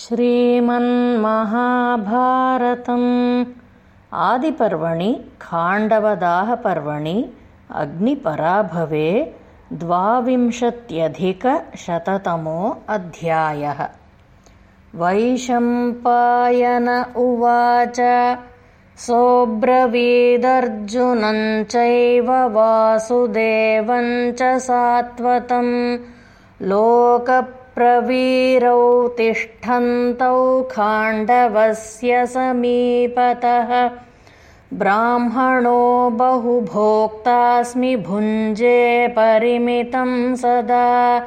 श्रीमन्महाभारतम् आदिपर्वणि खाण्डवदाहपर्वणि अग्निपराभवे द्वाविंशत्यधिकशततमो अध्यायः। वैशम्पायन उवाच सोऽब्रवीदर्जुनञ्चैव वासुदेवञ्च सात्वतं लोक प्रवीरौ तिष्ठन्तौ खाण्डवस्य समीपतः। ब्राह्मणो बहुभोक्तास्मि भुञ्जे परिमितं सदा।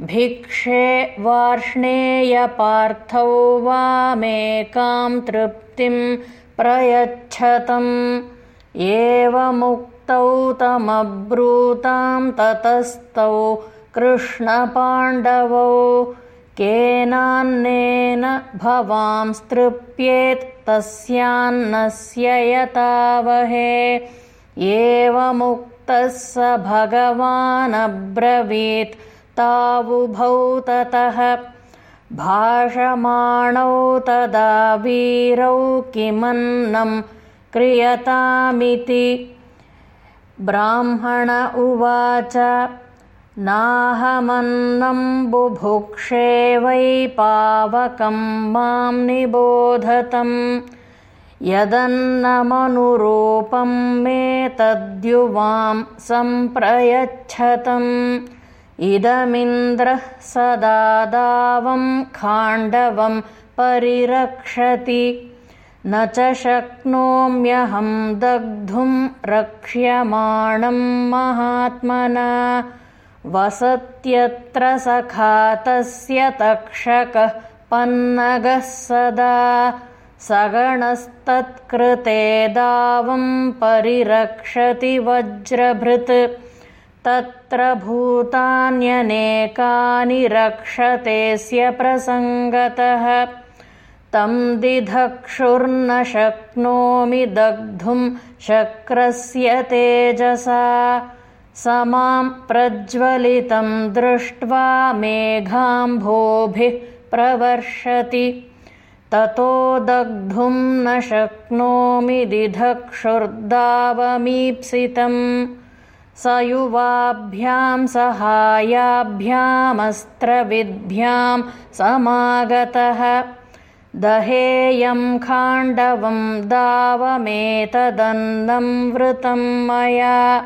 भिक्षे वार्ष्णेयपार्थौ वामेकां तृप्तिं प्रयच्छतम्। एवमुक्तौ तमब्रूतां ततस्तौ कृष्णपाण्डवौ केनान्नेन भवांस्तृप्येत् तस्यान्नस्य यतावहे एवमुक्तः स भगवानब्रवीत् तावुभौ ततः। भाषमाणौ तदा वीरौ किमन्नं क्रियतामिति। ब्राह्मण उवाच नाहमन्नं बुभुक्षे वै पावकं मां निबोधतम् यदन्नमनुरूपं मे तद्युवां सम्प्रयच्छतम्। इदमिन्द्रः सदा दावं खाण्डवं परिरक्षति। न च शक्नोम्यहं दग्धुं रक्ष्यमाणं महात्मना वसत्यत्र सखातस्य तक्षकः पन्नगः सदा सगणस्तत्कृते दावं परिरक्षति वज्रभृत्। तत्र भूतान्यनेकानि रक्षतेऽस्य प्रसङ्गतः। तं दिधक्षुर्न शक्नोमि दग्धुं शक्रस्य तेजसा स मां प्रज्वलितं दृष्ट्वा मेघाम्भोभिः प्रवर्षति। ततो दग्धुं न शक्नोमि दिधक्षुर्दावमीप्सितम्। स युवाभ्यां सहायाभ्यामस्त्रविद्भ्यां समागतः। दहेयं खाण्डवं दावमेतदन्नं वृतं मया